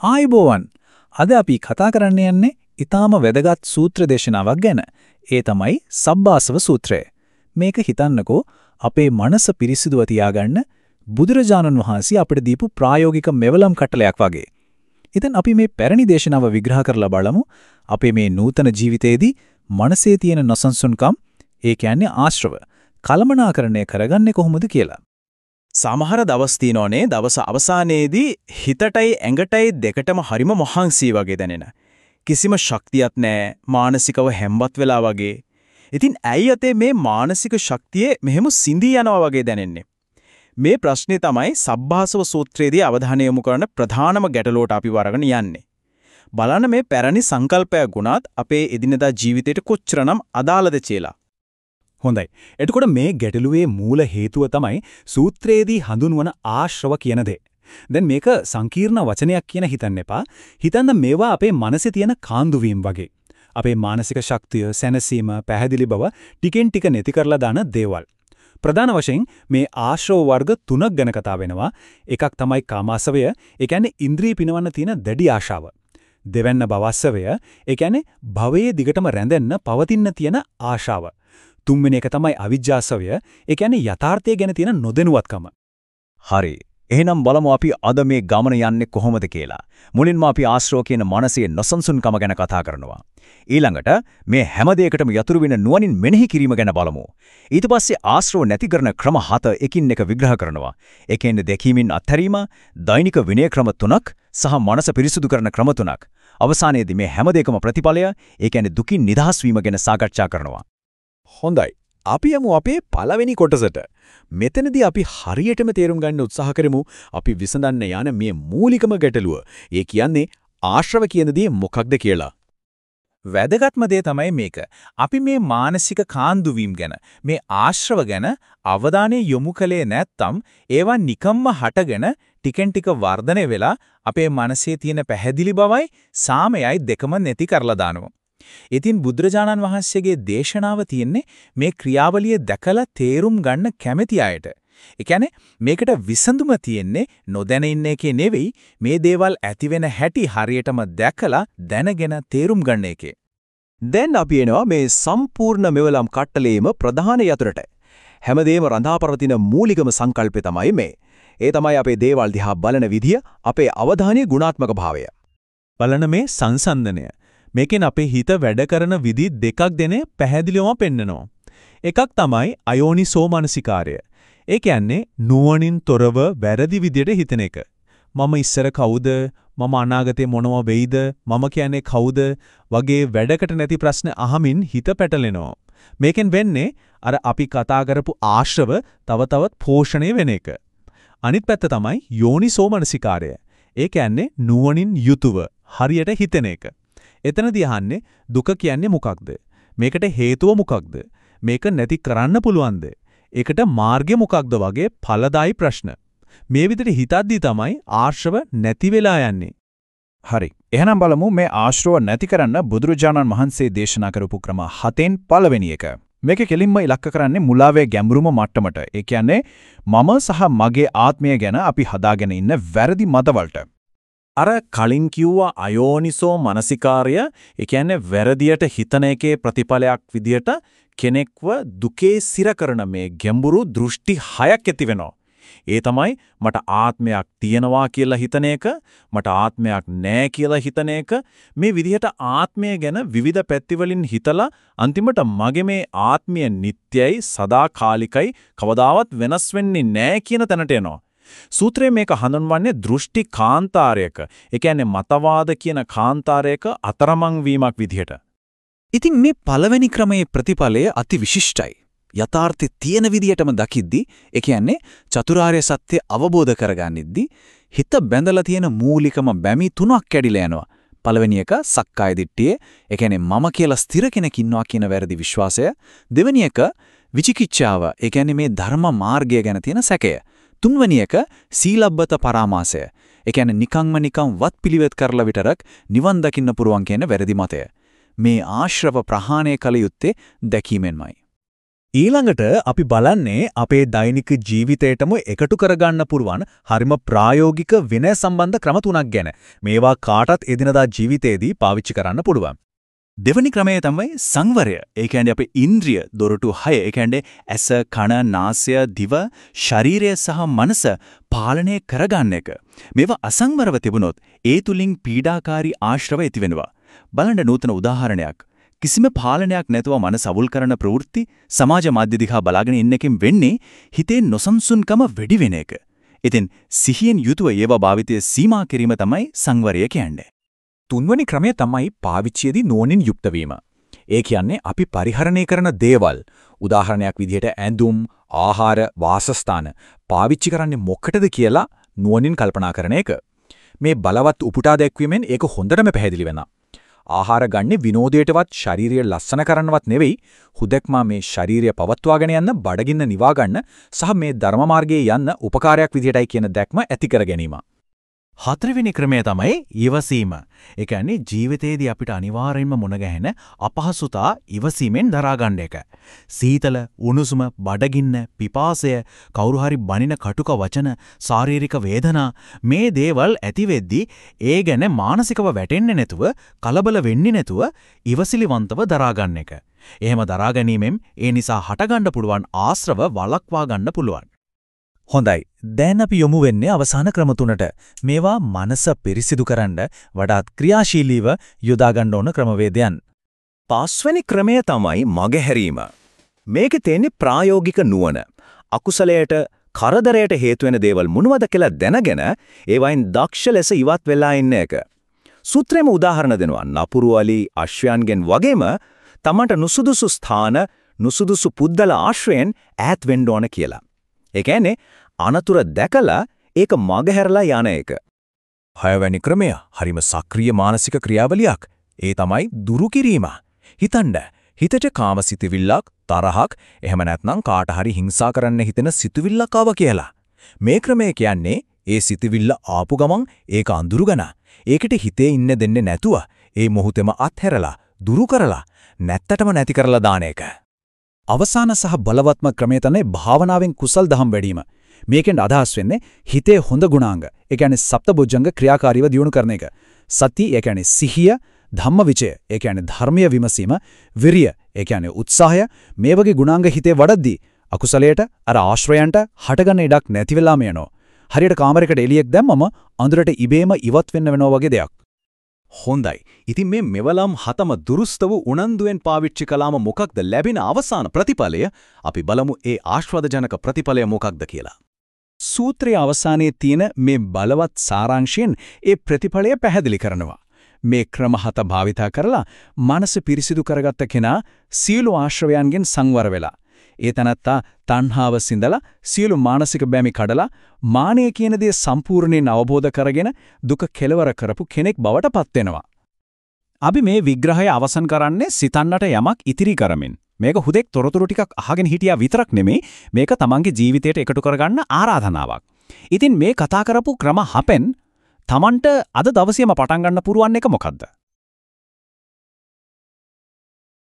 ආයිබෝවන් අද අපි කතා කරන්න යන්නේ ඊටාම වැදගත් සූත්‍ර දේශනාවක් ගැන. ඒ තමයි සබ්බාසව සූත්‍රය. මේක හිතන්නකෝ අපේ මනස පිරිසිදුව තියාගන්න බුදුරජාණන් වහන්සේ අපිට දීපු ප්‍රායෝගික මෙවලම් කටලයක් වගේ. ඉතින් අපි මේ පැරණි දේශනාව විග්‍රහ කරලා බලමු. අපේ මේ නූතන ජීවිතයේදී මනසේ තියෙන නොසන්සුන්කම් ඒ කියන්නේ ආශ්‍රව කලමනාකරණය කරගන්නේ කොහොමද කියලා. සමහර දවස් තිනෝනේ දවස අවසානයේදී හිතටයි ඇඟටයි දෙකටම හරිම මහන්සි වගේ දැනෙන. කිසිම ශක්තියක් නැහැ මානසිකව හැම්බත් වෙලා වගේ. ඉතින් ඇයි අතේ මේ මානසික ශක්තියේ මෙහෙම සිඳී යනවා වගේ දැනෙන්නේ? මේ ප්‍රශ්නේ තමයි සබ්බාසව සූත්‍රයේදී අවධානය යොමු කරන ප්‍රධානම ගැටලුවට අපි වරගෙන යන්නේ. බලන්න මේ පැරණි සංකල්පය ගුණත් අපේ එදිනදා ජීවිතයට කොච්චරනම් අදාළද කියලා. හොඳයි. එතකොට මේ ගැටලුවේ මූල හේතුව තමයි සූත්‍රයේදී හඳුන්වන ආශ්‍රව කියන දේ. දැන් මේක සංකීර්ණ වචනයක් කියන හිතන්න එපා. හිතන්න මේවා අපේ මනසේ තියෙන කාන්දුවීම් වගේ. අපේ මානසික ශක්තිය, සැනසීම, පැහැදිලි බව ටිකෙන් ටික නැති කරලා දාන දේවල්. ප්‍රධාන වශයෙන් මේ ආශ්‍රව වර්ග තුනක් ගැන කතා වෙනවා. එකක් තමයි කාමාසවය, ඒ කියන්නේ ඉන්ද්‍රිය පිනවන්න තියෙන දැඩි ආශාව. දෙවැන්න භවස්සවය, ඒ කියන්නේ භවයේ දිගටම රැඳෙන්න පවතින්න තියෙන ආශාව. තුන්වෙනි එක තමයි අවිජ්ජාසවය. ඒ කියන්නේ යථාර්ථය ගැන තියෙන නොදැනුවත්කම. හරි. එහෙනම් බලමු අපි අද මේ ගමන යන්නේ කොහොමද කියලා. මුලින්ම අපි ආශ්‍රව කියන මානසික නොසන්සුන්කම ගැන කතා කරනවා. ඊළඟට මේ හැම දෙයකටම යතුරු වෙන නුවණින් මෙනෙහි කිරීම ගැන බලමු. ඊට පස්සේ ආශ්‍රව නැති කරන ක්‍රම හත එකින් එක විග්‍රහ කරනවා. ඒ කියන්නේ දැකීමෙන් අත්හැරීම, දෛනික විනය ක්‍රම තුනක් සහ මනස පිරිසුදු කරන ක්‍රම තුනක්. අවසානයේදී මේ හැම දෙයකම ප්‍රතිඵලය, ඒ කියන්නේ දුකින් නිදහස් වීම ගැන සාකච්ඡා කරනවා. හොඳයි. අපි යමු අපේ පළවෙනි කොටසට. මෙතනදී අපි හරියටම තේරුම් ගන්න උත්සාහ කරමු අපි විසඳන්න යන මේ මූලිකම ගැටලුව. ඒ කියන්නේ ආශ්‍රව කියන දේ මොකක්ද කියලා. වැදගත්ම දේ තමයි මේක. අපි මේ මානසික කාන්දුවීම් ගැන, මේ ආශ්‍රව ගැන අවධානය යොමු කළේ නැත්නම් ඒවා නිකම්ම හටගෙන ටිකෙන් ටික වර්ධනය වෙලා අපේ මනසේ තියෙන පැහැදිලි බවයි සාමයයි දෙකම නැති කරලා දානවා. ඉතින් බුදුරජාණන් වහන්සේගේ දේශනාව තියෙන්නේ මේ ක්‍රියාවලිය දැකලා තේරුම් ගන්න කැමැති අයට. ඒ කියන්නේ මේකට විසඳුම තියෙන්නේ නොදැන ඉන්න එකේ නෙවෙයි මේ දේවල් ඇති වෙන හැටි හරියටම දැකලා දැනගෙන තේරුම් ගන්න එකේ. දැන් අපි එනවා මේ සම්පූර්ණ මෙවලම් කට්ටලේම ප්‍රධාන යතුරට. හැමදේම රඳාපවතින මූලිකම සංකල්පය තමයි මේ. ඒ තමයි අපේ දේවල් දිහා බලන විදිය, අපේ අවධානයේ ගුණාත්මක භාවය. බලන මේ සංසන්දනය මේකෙන් අපේ හිත වැඩ කරන විදි දෙකක් දෙනේ පැහැදිලිවම පෙන්නනවා. එකක් තමයි අයෝනිසෝ මනසිකාරය. ඒ කියන්නේ නුවණින් තොරව වැරදි විදියට හිතන එක. මම ඉස්සර කවුද? මම අනාගතේ මොනව වෙයිද? මම කියන්නේ කවුද? වගේ වැඩකට නැති ප්‍රශ්න අහමින් හිත පැටලෙනවා. මේකෙන් වෙන්නේ අර අපි කතා කරපු ආශ්‍රව තව තවත් පෝෂණය වෙන එක. අනිත් පැත්ත තමයි යෝනිසෝ මනසිකාරය. ඒ කියන්නේ නුවණින් යුතුව හරියට හිතන එක. එතනදී අහන්නේ දුක කියන්නේ මොකක්ද? මේකට හේතුව මොකක්ද? මේක නැති කරන්න පුළුවන්ද? ඒකට මාර්ගය මොකක්ද වගේ ඵලදායි ප්‍රශ්න. මේ විදිහට හිතද්දී තමයි ආශ්‍රව නැති වෙලා යන්නේ. හරි. එහෙනම් බලමු මේ ආශ්‍රව නැති කරන්න බුදුරජාණන් වහන්සේ දේශනා කරපු ක්‍රම හතෙන් පළවෙනි එක. මේක කෙලින්ම ඉලක්ක කරන්නේ මුලාවේ ගැඹුරුම මට්ටමට. ඒ කියන්නේ මම සහ මගේ ආත්මය ගැන අපි හදාගෙන ඉන්න වැරදි මතවලට. අර කලින් කිව්වා අයෝනිසෝ මනසිකාර්ය ඒ කියන්නේ වැරදියට හිතන එකේ ප්‍රතිඵලයක් විදියට කෙනෙක්ව දුකේ සිර කරන මේ ගැඹුරු දෘෂ්ටි හයක් ඇති වෙනවා. ඒ තමයි මට ආත්මයක් තියෙනවා කියලා හිතන එක, මට ආත්මයක් නැහැ කියලා හිතන එක, මේ විදිහට ආත්මය ගැන විවිධ පැතිවලින් හිතලා අන්තිමට මගේ මේ ආත්මය නිට්ටයයි, සදාකාලිකයි, කවදාවත් වෙනස් වෙන්නේ නැහැ කියන තැනට එනවා. සූත්‍රයේ මේක හඳුන්වන්නේ දෘෂ්ටි කාන්තාරයක. ඒ කියන්නේ මතවාද කියන කාන්තාරයක අතරමං වීමක් විදිහට. ඉතින් මේ පළවෙනි ක්‍රමයේ ප්‍රතිඵලය අති විශිෂ්ටයි. යථාර්ථය තියෙන විදිහටම දකිද්දි, ඒ කියන්නේ චතුරාර්ය සත්‍ය අවබෝධ කරගන්නිද්දි හිත බැඳලා තියෙන මූලිකම බැමි තුනක් කැඩිලා යනවා. පළවෙනි එක සක්කාය දිට්ඨිය, ඒ කියන්නේ මම කියලා ස්ථිර කෙනෙක් ඉන්නවා කියන වැරදි විශ්වාසය. දෙවෙනි එක විචිකිච්ඡාව, ඒ කියන්නේ මේ ධර්ම මාර්ගය ගැන තියෙන සැකය. තුන්වෙනි එක සීලබ්බත පරාමාසය. ඒ කියන්නේ නිකම්ම නිකම් වත් පිළිවෙත් කරලා විතරක් නිවන් දකින්න පුරුවන් කියන වැරදි මතය. මේ ආශ්‍රව ප්‍රහාණය කළ යුත්තේ දැකීමෙන්මයි. ඊළඟට අපි බලන්නේ අපේ දෛනික ජීවිතේටම එකතු කරගන්න පුරුවන් හරිම ප්‍රායෝගික විනය සම්බන්ධ ක්‍රම තුනක් ගැන. මේවා කාටත් එදිනදා ජීවිතේදී පාවිච්චි කරන්න පුළුවන්. දෙවනි ක්‍රමය තමයි සංවරය. ඒ කියන්නේ අපේ ඉන්ද්‍රිය දොරටු 6. ඒ කියන්නේ ඇස, කන, නාසය, දිව, ශරීරය සහ මනස පාලනය කරගන්න එක. මේවා අසංවරව තිබුණොත් ඒ තුලින් පීඩාකාරී ආශ්‍රව ඇති වෙනවා. බලන්න නූතන උදාහරණයක්. කිසිම පාලනයක් නැතුව මනස අවුල් කරන ප්‍රවෘත්ති සමාජ මාධ්‍ය දිහා බලාගෙන ඉන්න එකෙන් වෙන්නේ හිතේ නොසන්සුන්කම වැඩි වෙන එක. ඉතින් සිහියෙන් යුතුව ඒවා භාවිතය සීමා කිරීම තමයි සංවරය කියන්නේ. තුන්වැනි ක්‍රමය තමයි පාවිච්චියේදී නුවණින් යුක්ත වීම. ඒ කියන්නේ අපි පරිහරණය කරන දේවල් උදාහරණයක් විදිහට ඇඳුම්, ආහාර, වාසස්ථාන පාවිච්චි කරන්නේ මොකටද කියලා නුවණින් කල්පනා කරන එක. මේ බලවත් උපුටා දැක්වීමෙන් ඒක හොඳටම පැහැදිලි වෙනවා. ආහාර ගන්නේ විනෝදයටවත් ශාරීරිය ලස්සන කරන්නවත් නෙවෙයි හුදෙක්මා මේ ශාරීරිය පවත්වාගෙන යන්න බඩගින්න නිවා ගන්න සහ මේ ධර්ම මාර්ගයේ යන්න උපකාරයක් විදිහටයි කියන දැක්ම ඇති කර ගැනීම. හතරවෙනි ක්‍රමය තමයි ඉවසීම. ඒ කියන්නේ ජීවිතේදී අපිට අනිවාර්යෙන්ම මුණ ගැහෙන අපහසුතා ඉවසීමෙන් දරා ගන්න එක. සීතල, උණුසුම, බඩගින්න, පිපාසය, කවුරු හරි බනින කටුක වචන, ශාරීරික වේදනා මේ දේවල් ඇති වෙද්දී ඒ ගැන මානසිකව වැටෙන්නේ නැතුව, කලබල වෙන්නේ නැතුව ඉවසිලිවන්තව දරා ගන්න එක. එහෙම දරා ගැනීමෙන් ඒ නිසා හටගන්න පුළුවන් ආශ්‍රව වළක්වා ගන්න පුළුවන්. හොඳයි. දැන් අපි යොමු වෙන්නේ අවසාන ක්‍රම තුනට. මේවා මනස පිරිසිදු කරන්න වඩාත් ක්‍රියාශීලීව යොදා ගන්න ඕන ක්‍රමවේදයන්. පස්වෙනි ක්‍රමය තමයි මගහැරීම. මේකේ තියෙන්නේ ප්‍රායෝගික නුවණ. අකුසලයට කරදරයට හේතු වෙන දේවල් මොනවද කියලා දැනගෙන ඒවයින් දක්ෂ ලෙස ඉවත් වෙලා ඉන්න එක. සූත්‍රෙම උදාහරණ දෙනවා. නපුරු අලි අශ්වයන්ගෙන් වගේම තමන්ට නුසුදුසු ස්ථාන නුසුදුසු පුද්දල ආශ්‍රයෙන් ඈත් වෙන්න ඕන කියලා. ඒ කියන්නේ අනතුර දැකලා ඒක මගහැරලා යන එක. හයවැනි ක්‍රමය හරිම සක්‍රීය මානසික ක්‍රියාවලියක්. ඒ තමයි දුරු කිරීම. හිතන්න හිතට කාමසිතවිල්ලක් තරහක් එහෙම නැත්නම් කාට හරි හිංසා කරන්න හිතෙන සිතුවිල්ලක් ආව කියලා. මේ ක්‍රමය කියන්නේ ඒ සිතුවිල්ල ආපු ගමන් ඒක අඳුරුගන. ඒකට හිතේ ඉන්න දෙන්නේ නැතුව ඒ මොහොතේම අත්හැරලා දුරු කරලා නැත්තටම නැති කරලා දාන එක. අවසාන සහ බලවත්ම ක්‍රමය තමයි භාවනාවෙන් කුසල් දහම් වැඩිම. මේකෙන් අදහස් වෙන්නේ හිතේ හොඳ ගුණාංග. ඒ කියන්නේ සප්තබොජ්ජංග ක්‍රියාකාරීව දියුණු කරන එක. සති ඒ කියන්නේ සිහිය, ධම්මවිචය ඒ කියන්නේ ධර්මීය විමසීම, විරිය ඒ කියන්නේ උත්සාහය මේ වගේ ගුණාංග හිතේ වඩද්දී අකුසලයට අර ආශ්‍රයයන්ට හටගන්න ඉඩක් නැති වෙලාම යනවා. හරියට කාමරයකට එළියක් දැම්මම අඳුරට ඉබේම ඉවත් වෙන්න වෙනවා වගේ දෙයක්. හොඳයි. ඉතින් මේ මෙවලම් හතම දුරුස්ත වූ උනන්දුවෙන් පාවිච්චි කළාම මොකක්ද ලැබෙන අවසාන ප්‍රතිඵලය? අපි බලමු ඒ ආශ්වාදජනක ප්‍රතිඵලය මොකක්ද කියලා. සූත්‍රයේ අවසානයේ තියෙන මේ බලවත් සාරාංශයෙන් ඒ ප්‍රතිඵලය පැහැදිලි කරනවා. මේ ක්‍රම හත භාවිතා කරලා මනස පිරිසිදු කරගත්ත කෙනා සියලු ආශ්‍රවයන්ගෙන් සංවර වෙලා ඒ තනත්තා තණ්හාව සිඳලා සියලු මානසික බැමි කඩලා මානය කියන දේ සම්පූර්ණයෙන් අවබෝධ කරගෙන දුක කෙලවර කරපු කෙනෙක් බවට පත් වෙනවා. අපි මේ විග්‍රහය අවසන් කරන්නේ සිතන්නට යමක් ඉතිරි කරමින්. මේක හුදෙක් තොරතුරු ටිකක් අහගෙන හිටියා විතරක් නෙමෙයි මේක තමන්ගේ ජීවිතයට එකතු කරගන්න ආරාධනාවක්. ඉතින් මේ කතා කරපු ක්‍රම හපෙන් තමන්ට අද දවසේම පටන් ගන්න පුරුවන් එක මොකද්ද?